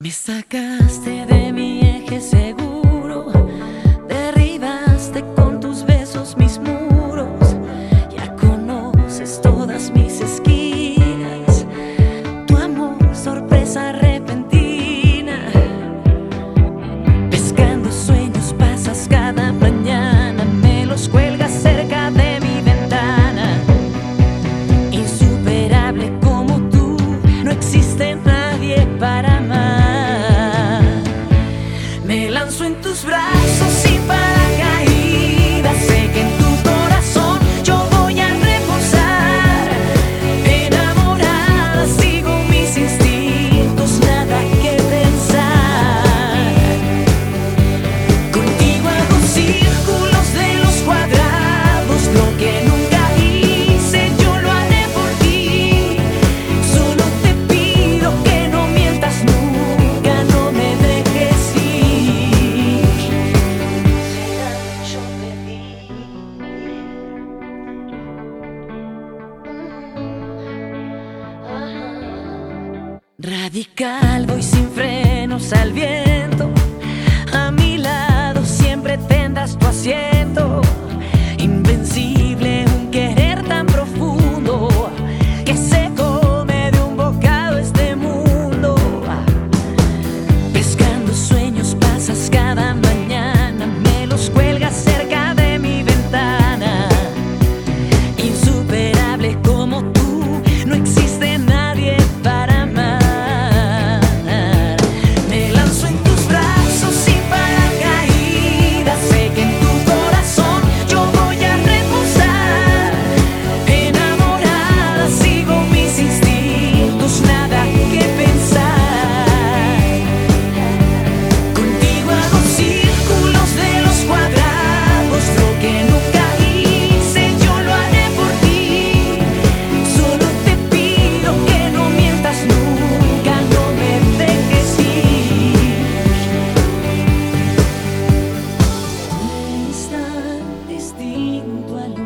Me sacaste de mi eje seguro, derribaste con tus besos mis muros, ya conoces todas mis esquinas, tu amor sorpresa repentina, pescando sueños pasas cada mañana, me los cuelgas cerca de mi ventana, insuperable como tú, no existe nadie para Radical, voy sin frenos al viento. 心断